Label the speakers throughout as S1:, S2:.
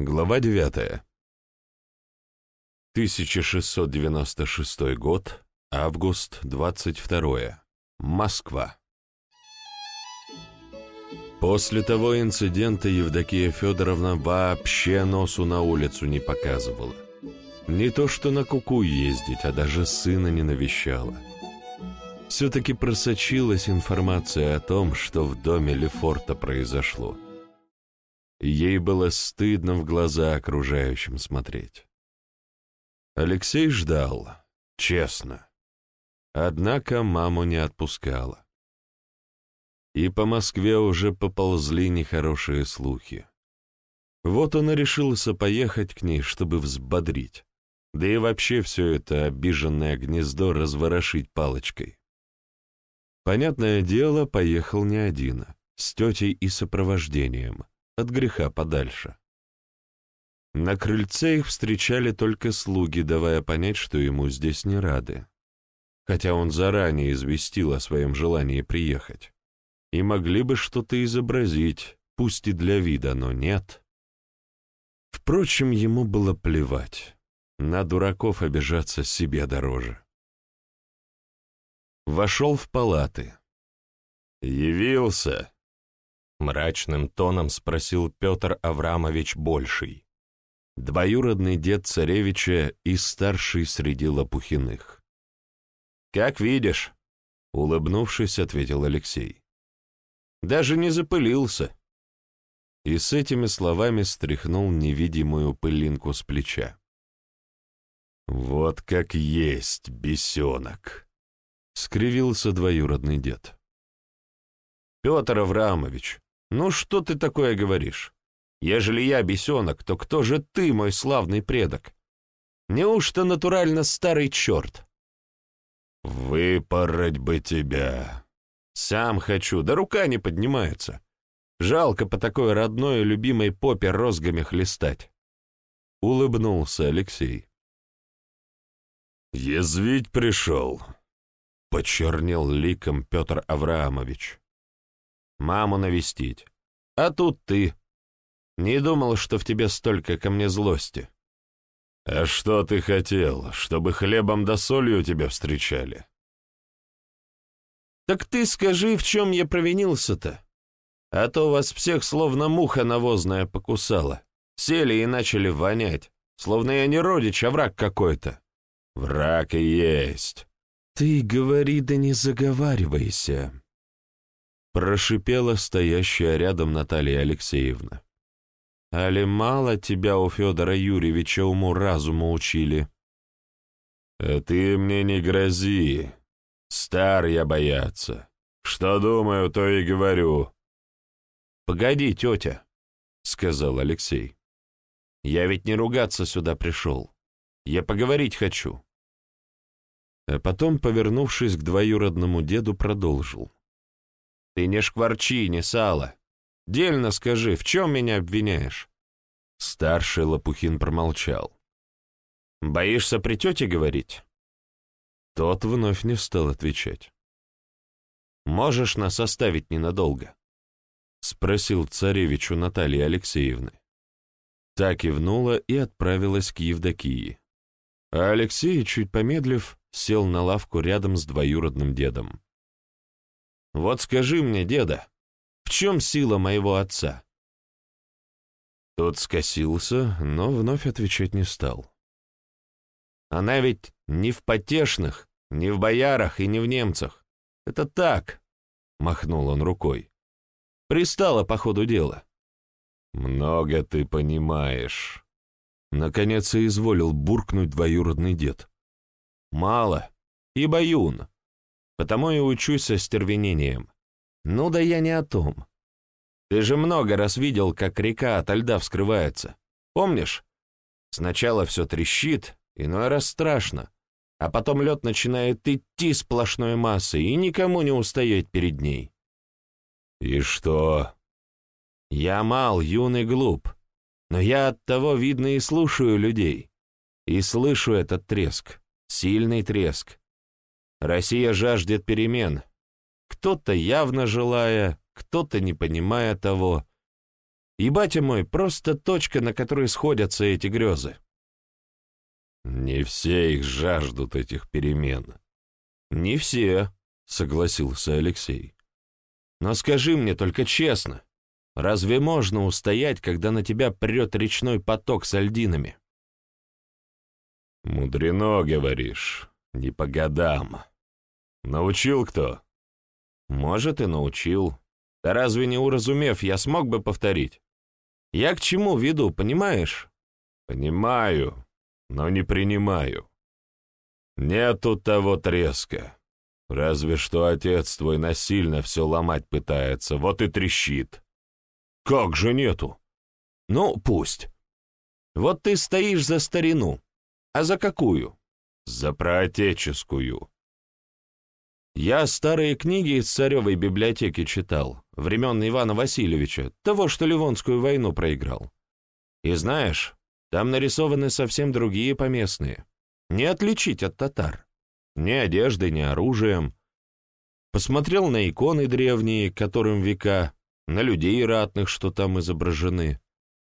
S1: Глава 9. 1696 год, август 22. Москва. После того инцидента Евдокия Федоровна вообще носу на улицу не показывала. Не то что на куку ездить, а даже сына не навещала. Все-таки просочилась информация о том, что в доме Лефорта произошло. Ей было стыдно в глаза окружающим смотреть. Алексей ждал, честно. Однако маму не отпускала. И по Москве уже поползли нехорошие слухи. Вот он и решился поехать к ней, чтобы взбодрить, да и вообще все это обиженное гнездо разворошить палочкой. Понятное дело, поехал не один, с тетей и сопровождением — от греха подальше. На крыльце их встречали только слуги, давая понять, что ему здесь не рады. Хотя он заранее известил о своем желании приехать. И могли бы что-то изобразить, пусть и для вида, но нет. Впрочем, ему было плевать. На дураков обижаться себе дороже. Вошел в палаты. «Явился!» Мрачным тоном спросил Петр Аврамович Больший, двоюродный дед царевича и старший среди Лопухиных. «Как видишь», — улыбнувшись, ответил Алексей. «Даже не запылился». И с этими словами стряхнул невидимую пылинку с плеча. «Вот как есть, бесенок!» — скривился двоюродный дед. «Петр Аврамович, «Ну что ты такое говоришь? Ежели я бесенок, то кто же ты, мой славный предок? Неужто натурально старый черт?» «Выпороть бы тебя!» «Сам хочу, да рука не поднимается. Жалко по такой родной и любимой попе розгами хлестать». Улыбнулся Алексей. «Язвить пришел», — почернел ликом Петр Авраамович маму навестить. А тут ты. Не думал, что в тебе столько ко мне злости. А что ты хотел, чтобы хлебом да солью тебя встречали? Так ты скажи, в чем я провинился-то? А то вас всех словно муха навозная покусала. Сели и начали вонять, словно я не родич, а враг какой-то. Враг и есть. Ты говори да не заговаривайся, Прошипела стоящая рядом Наталья Алексеевна. «Али мало тебя у Федора Юрьевича уму-разуму учили?» «А ты мне не грози. Стар я бояться. Что думаю, то и говорю». «Погоди, тетя», — сказал Алексей. «Я ведь не ругаться сюда пришел. Я поговорить хочу». А потом, повернувшись к двоюродному деду, продолжил. Ты не шкварчи, не сало. Дельно скажи, в чем меня обвиняешь?» Старший Лопухин промолчал. «Боишься при тете говорить?» Тот вновь не стал отвечать. «Можешь нас оставить ненадолго?» — спросил царевичу Натальи Алексеевны. Та кивнула и отправилась к Евдокии. А Алексей, чуть помедлив, сел на лавку рядом с двоюродным дедом. Вот скажи мне, деда, в чем сила моего отца?» Тот скосился, но вновь отвечать не стал. «Она ведь не в потешных, не в боярах и не в немцах. Это так», — махнул он рукой. «Пристала по ходу дела». «Много ты понимаешь», — наконец и изволил буркнуть двоюродный дед. «Мало, ибо юн. Потому и учусь со стервенением. Ну да я не о том. Ты же много раз видел, как река ото льда вскрывается. Помнишь? Сначала все трещит, иной раз страшно, а потом лед начинает идти сплошной массой, и никому не устоять перед ней. И что? Я мал, юный, глуп, но я от того, видно, и слушаю людей, и слышу этот треск, сильный треск, Россия жаждет перемен. Кто-то явно желая, кто-то не понимая того. И батя мой просто точка, на которой сходятся эти грезы.
S2: Не все их жаждут этих перемен.
S1: Не все, согласился Алексей. Но скажи мне только честно, разве можно устоять, когда на тебя прет речной поток с альдинами?
S2: Мудрено, говоришь, не по годам. Научил кто?
S1: Может, и научил. Да разве не уразумев, я смог бы повторить? Я к чему веду, понимаешь?
S2: Понимаю, но не принимаю. Нету того треска. Разве что отец твой насильно все ломать пытается, вот и трещит.
S1: Как же нету? Ну, пусть. Вот ты стоишь за старину. А за какую?
S2: За проотеческую.
S1: Я старые книги из царевой библиотеки читал, времен Ивана Васильевича, того, что Ливонскую войну проиграл. И знаешь, там нарисованы совсем другие поместные. Не отличить от татар. Ни одеждой, ни оружием. Посмотрел на иконы древние, которым века, на людей ратных, что там изображены.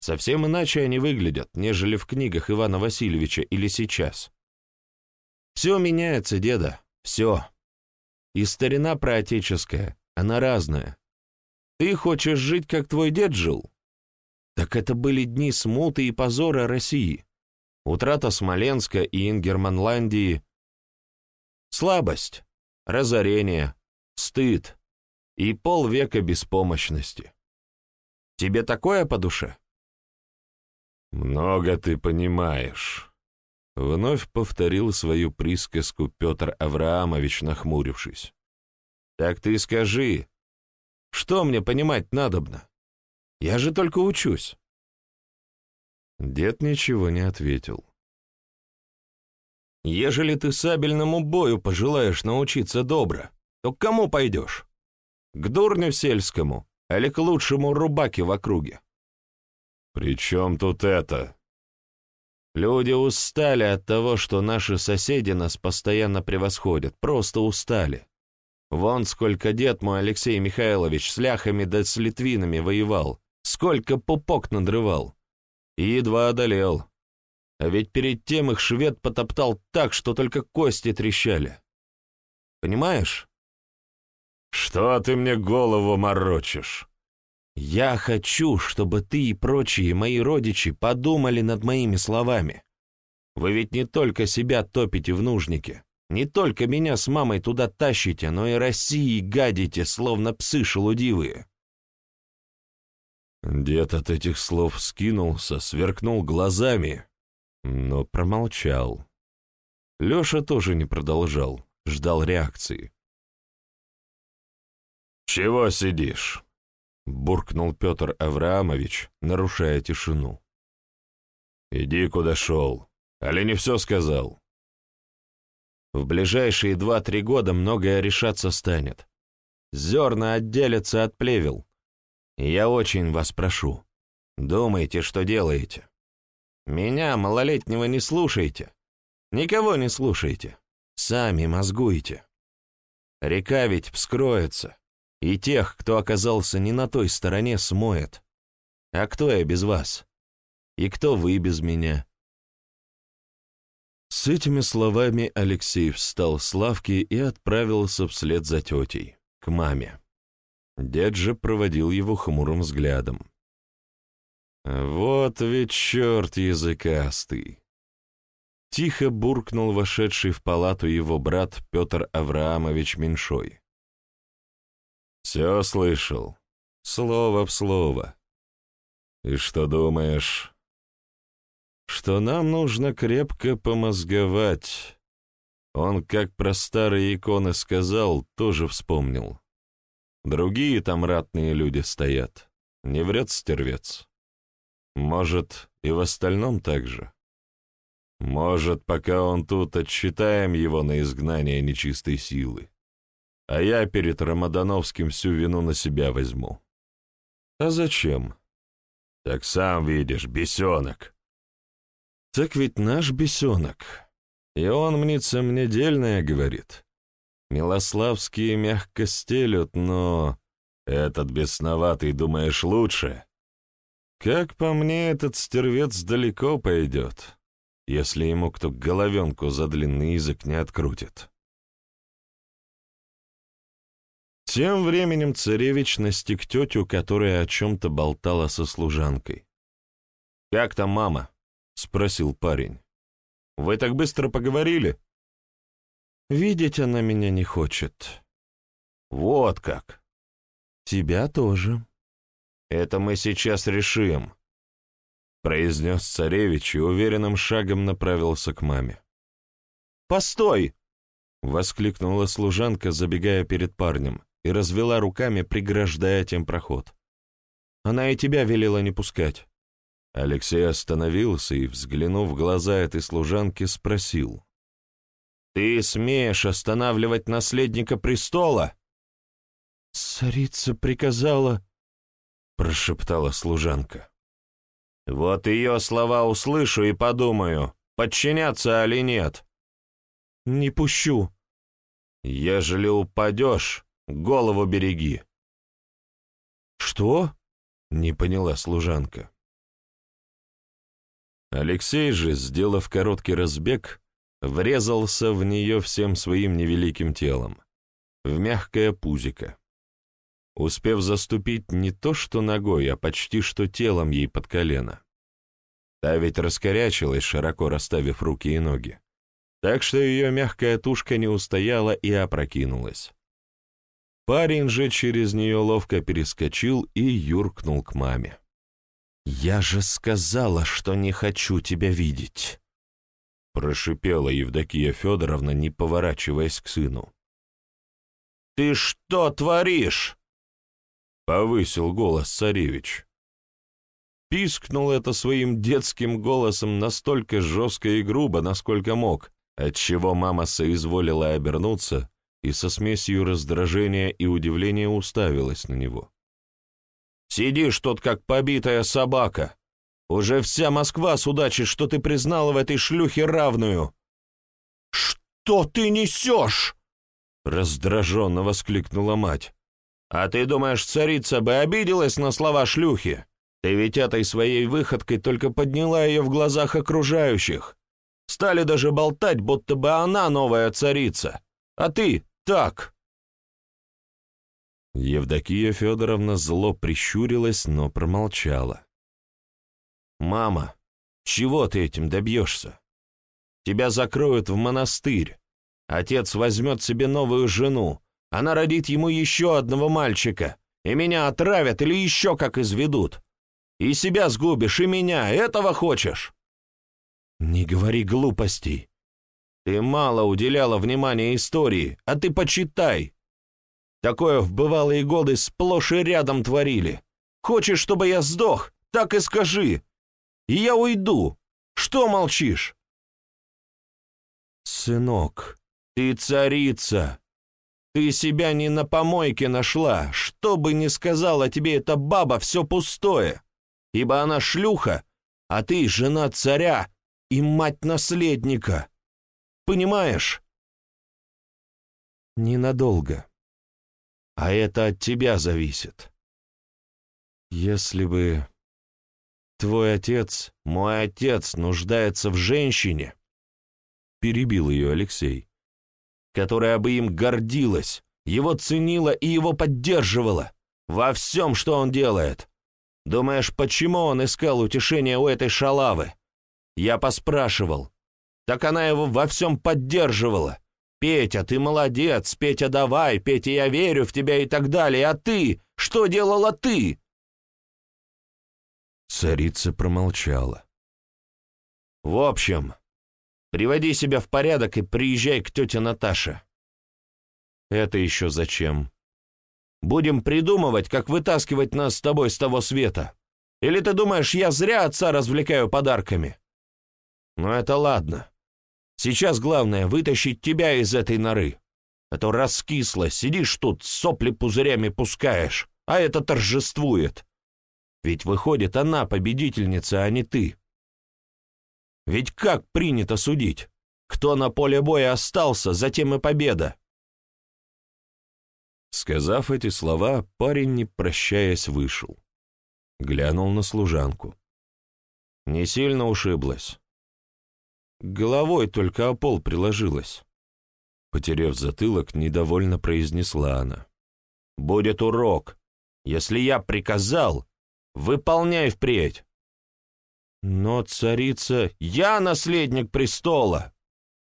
S1: Совсем иначе они выглядят, нежели в книгах Ивана Васильевича или сейчас. Все меняется, деда, все. И старина проотеческая, она разная. Ты хочешь жить, как твой дед жил? Так это были дни смуты и позора России. Утрата Смоленска и Ингерманландии. Слабость, разорение, стыд и полвека беспомощности. Тебе такое по душе?
S2: «Много ты понимаешь», — вновь повторил свою присказку Петр Авраамович, нахмурившись.
S1: «Так ты скажи, что мне понимать надобно? Я же только учусь».
S2: Дед ничего не ответил.
S1: «Ежели ты сабельному бою пожелаешь научиться добро, то к кому пойдешь? К дурню сельскому или к лучшему рубаке в округе?»
S2: «При чем тут это?»
S1: Люди устали от того, что наши соседи нас постоянно превосходят, просто устали. Вон сколько дед мой Алексей Михайлович с ляхами да с литвинами воевал, сколько пупок надрывал. И едва одолел. А ведь перед тем их швед потоптал так, что только кости трещали. Понимаешь?
S2: «Что ты мне голову морочишь?»
S1: Я хочу, чтобы ты и прочие мои родичи подумали над моими словами. Вы ведь не только себя топите в нужнике, не только меня с мамой туда тащите, но и России гадите, словно псы шелудивые.
S2: Дед от этих слов скинулся, сверкнул глазами, но промолчал. Леша тоже не продолжал, ждал реакции. «Чего сидишь?» — буркнул Петр Авраамович, нарушая тишину. «Иди, куда шел. Али не все сказал?»
S1: «В ближайшие два-три года многое решаться станет. Зерна отделятся от плевел. Я очень вас прошу, думайте, что делаете. Меня, малолетнего, не слушайте. Никого не слушайте. Сами мозгуйте. Река ведь вскроется. И тех, кто оказался не на той стороне, смоет. А кто я без вас? И кто вы без меня?»
S2: С этими словами Алексей встал с лавки и отправился вслед за тетей, к маме. Дед же проводил его хмурым взглядом. «Вот ведь черт языкастый!» Тихо буркнул вошедший в палату его брат Петр Авраамович Меньшой. Все слышал. Слово в слово. И что думаешь? Что нам нужно крепко помозговать. Он, как про старые иконы сказал, тоже вспомнил. Другие там ратные люди стоят. Не врет стервец. Может, и в остальном так же. Может, пока он тут, отсчитаем его на изгнание нечистой силы а я перед Рамадановским всю вину на себя возьму. А зачем? Так сам видишь, бесенок. Так ведь наш бесенок. И он, мнится, мне дельное говорит. Милославские мягко стелют, но... Этот бесноватый, думаешь, лучше? Как по мне, этот стервец далеко пойдет, если ему кто головенку за длинный язык не открутит. Тем временем царевич настиг тетю, которая о чем-то болтала со служанкой. «Как там мама?» — спросил парень. «Вы так быстро поговорили?» «Видеть она меня не хочет». «Вот как!» «Тебя тоже». «Это мы сейчас решим», — произнес царевич и уверенным шагом направился к маме. «Постой!» — воскликнула служанка, забегая перед парнем, и развела руками, преграждая тем проход. «Она и тебя велела не пускать». Алексей остановился и, взглянув в глаза этой служанки, спросил. «Ты смеешь останавливать наследника престола?» «Царица приказала...» — прошептала служанка. «Вот ее слова услышу и подумаю, подчиняться или нет». «Не пущу». «Ежели упадешь, голову береги». «Что?» — не поняла служанка. Алексей же, сделав короткий разбег, врезался в нее всем своим невеликим телом, в мягкое пузико успев заступить не то что ногой, а почти что телом ей под колено. Та ведь раскорячилась, широко расставив руки и ноги, так что ее мягкая тушка не устояла и опрокинулась. Парень же через нее ловко перескочил и юркнул к маме. «Я же сказала, что не хочу тебя видеть!» Прошипела Евдокия Федоровна, не поворачиваясь к сыну. «Ты что творишь?» — повысил голос царевич. Пискнул это своим детским голосом настолько жестко и грубо, насколько мог, отчего мама соизволила обернуться и со смесью раздражения и удивления уставилась на него. «Сидишь тут, как побитая собака. Уже вся Москва судачит, что ты признала в этой шлюхе равную». «Что ты несешь?» — раздраженно воскликнула мать. А ты думаешь, царица бы обиделась на слова шлюхи? Ты ведь этой своей выходкой только подняла ее в глазах окружающих. Стали даже болтать, будто бы она новая царица. А ты так. Евдокия Федоровна зло прищурилась, но промолчала. «Мама, чего ты этим добьешься? Тебя закроют в монастырь. Отец возьмет себе новую жену, она родит ему еще одного мальчика, и меня отравят или еще как изведут. И себя сгубишь, и меня. Этого хочешь?» «Не говори глупостей. Ты мало уделяла внимания истории, а ты почитай. Такое в бывалые годы сплошь и рядом творили. Хочешь, чтобы я сдох? Так и скажи. И я уйду. Что молчишь?» «Сынок, ты царица. Ты себя не на помойке нашла. Что бы ни сказала тебе эта баба, все пустое. Ибо она шлюха, а ты жена царя и мать наследника. Понимаешь? Ненадолго. А это от тебя зависит. Если бы твой отец, мой отец, нуждается в женщине, перебил ее Алексей, которая бы им гордилась, его ценила и его поддерживала во всем, что он делает. Думаешь, почему он искал утешения у этой шалавы? Я поспрашивал. Так она его во всем поддерживала. «Петя, ты молодец, Петя, давай, Петя, я верю в тебя» и так далее. А ты? Что делала ты?» Царица промолчала. «В общем, Приводи себя в порядок и приезжай к тете Наташе». «Это еще зачем?» «Будем придумывать, как вытаскивать нас с тобой с того света. Или ты думаешь, я зря отца развлекаю подарками?» «Ну это ладно. Сейчас главное — вытащить тебя из этой норы. А то раскисло, сидишь тут, сопли пузырями пускаешь, а это торжествует. Ведь выходит, она победительница, а не ты». Ведь как принято судить? Кто на поле боя остался, затем и победа. Сказав эти слова, парень, не прощаясь, вышел.
S1: Глянул на служанку. Не сильно ушиблась. Головой только о пол приложилась. Потерев затылок, недовольно произнесла она. «Будет урок. Если я приказал, выполняй впредь». «Но царица... Я наследник престола,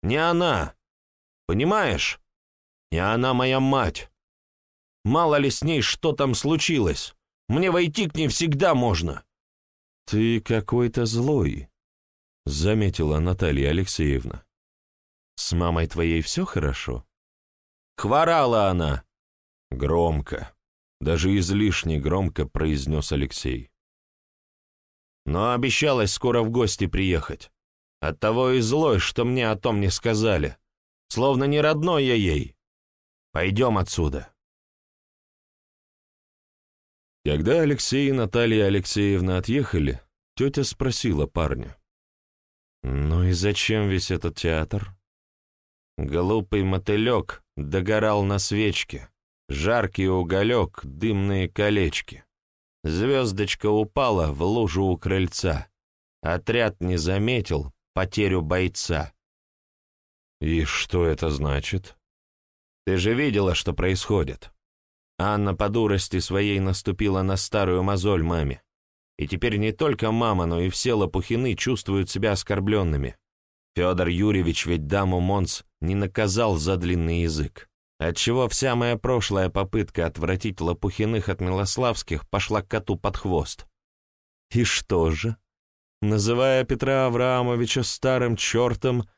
S1: не она. Понимаешь? Не она моя мать. Мало ли с ней что там случилось. Мне войти к ней всегда можно». «Ты какой-то злой», — заметила Наталья Алексеевна. «С мамой твоей все хорошо?» «Хворала она!» Громко, даже излишне громко произнес Алексей. «Но обещалась скоро в гости приехать. Оттого и злой, что мне о том не сказали. Словно не родной я ей. Пойдем отсюда». Когда Алексей и Наталья Алексеевна отъехали, тетя спросила парня. «Ну и зачем весь этот театр?» Глупый мотылек догорал на свечке, жаркий уголек, дымные колечки. Звездочка упала в лужу у крыльца. Отряд не заметил потерю бойца. «И что это значит?» «Ты же видела, что происходит. Анна по дурости своей наступила на старую мозоль маме. И теперь не только мама, но и все лопухины чувствуют себя оскорбленными. Федор Юрьевич ведь даму Монс не наказал за длинный язык, отчего вся моя прошлая попытка отвратить Лопухиных от Милославских пошла коту под хвост. И что же? Называя Петра Авраамовича старым чертом,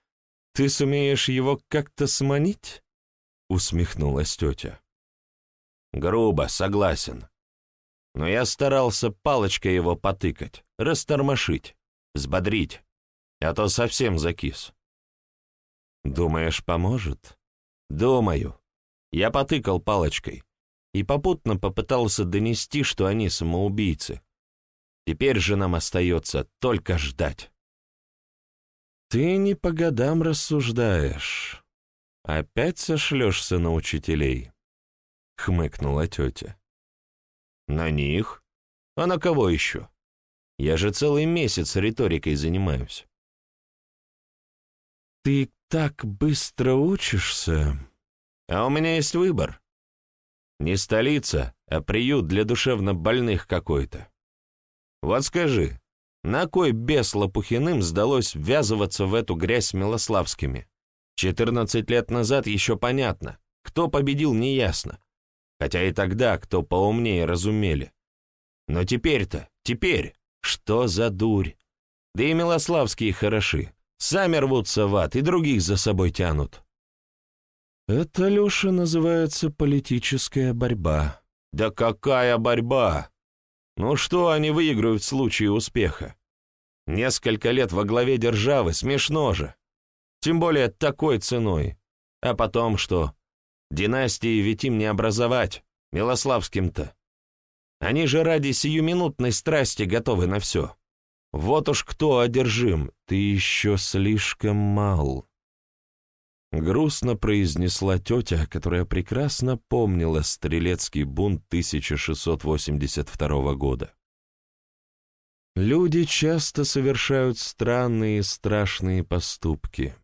S1: ты сумеешь его как-то сманить? Усмехнулась тетя. Грубо, согласен. Но я старался палочкой его потыкать, растормошить, взбодрить, а то совсем закис. Думаешь, поможет? Думаю. Я потыкал палочкой и попутно попытался донести, что они самоубийцы. Теперь же нам остается только ждать. Ты не по годам рассуждаешь. Опять сошлешься на учителей. — хмыкнула тетя. «На них? А на кого еще? Я же целый месяц риторикой занимаюсь». «Ты так быстро учишься...» «А у меня есть выбор. Не столица, а приют для душевно больных какой-то. Вот скажи, на кой бес Лопухиным сдалось ввязываться в эту грязь с Милославскими? Четырнадцать лет назад еще понятно, кто победил, неясно хотя и тогда кто поумнее разумели. Но теперь-то, теперь, что за дурь? Да и Милославские хороши, сами рвутся в ад и других за собой тянут. Это, Леша, называется политическая борьба. Да какая борьба? Ну что они выиграют в случае успеха? Несколько лет во главе державы, смешно же. Тем более такой ценой. А потом что? Династии ведь им не образовать, Милославским-то. Они же ради сиюминутной страсти готовы на все. Вот уж кто одержим, ты еще слишком мал. Грустно произнесла тетя, которая прекрасно помнила стрелецкий бунт 1682 года. Люди часто совершают странные и страшные поступки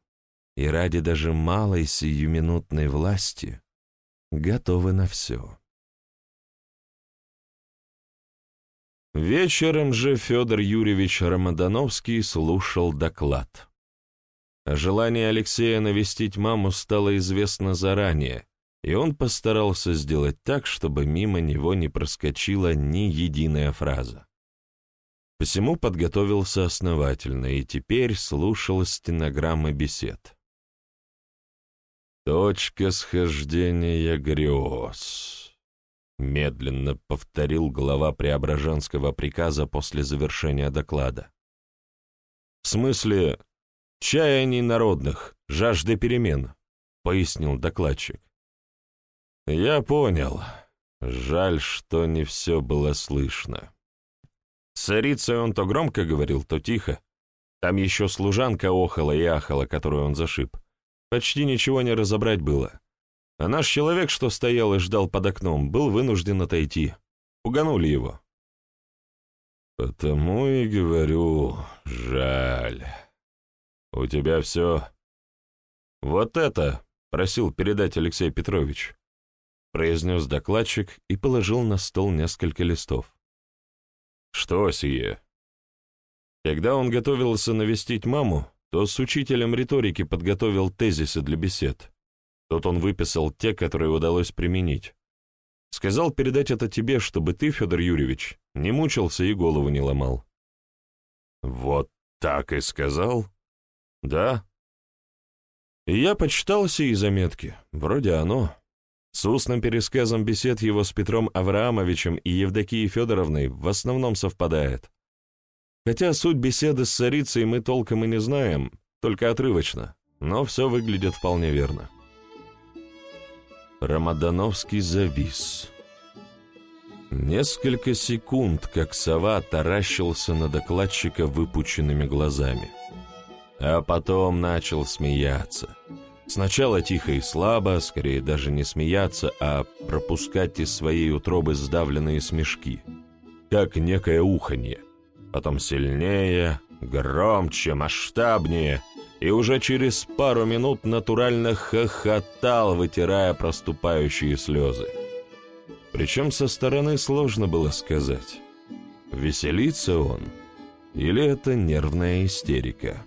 S1: и ради даже малой сиюминутной власти готовы на все. Вечером же Федор Юрьевич Рамадановский слушал доклад. Желание Алексея навестить маму стало известно заранее, и он постарался сделать так, чтобы мимо него не проскочила ни единая фраза. Посему подготовился основательно и теперь слушал стенограммы бесед. «Точка схождения грез», — медленно повторил глава Преображенского приказа после завершения доклада. «В смысле, чаяний народных, жажды перемен», — пояснил докладчик. «Я понял. Жаль, что не все было слышно». С царицей он то громко говорил, то тихо. Там еще служанка охала и ахала, которую он зашиб. Почти ничего не разобрать было. А наш человек, что стоял и ждал под окном, был вынужден отойти. Пуганули его.
S2: Потому и говорю, жаль. У тебя все... Вот это, просил передать Алексей Петрович, произнес докладчик и положил на стол несколько листов. Что сие? Когда он готовился навестить маму, то с учителем риторики подготовил тезисы для бесед. Тут он выписал те, которые удалось применить. Сказал передать это тебе, чтобы ты, Федор Юрьевич, не мучился и голову не ломал. Вот так и сказал? Да. И я почитал сии заметки. Вроде оно. С устным пересказом бесед его с Петром Авраамовичем и Евдокией Федоровной в основном совпадает. Хотя суть беседы с царицей мы толком и не знаем, только отрывочно, но все выглядит вполне верно. Рамадановский завис. Несколько секунд, как сова, таращился на докладчика выпученными глазами. А потом начал смеяться. Сначала тихо и слабо, скорее даже не смеяться, а пропускать из своей утробы сдавленные смешки, как некое уханье. Потом сильнее, громче, масштабнее, и уже через пару минут натурально хохотал, вытирая проступающие слезы. Причем со стороны сложно было сказать, веселится он или это нервная истерика.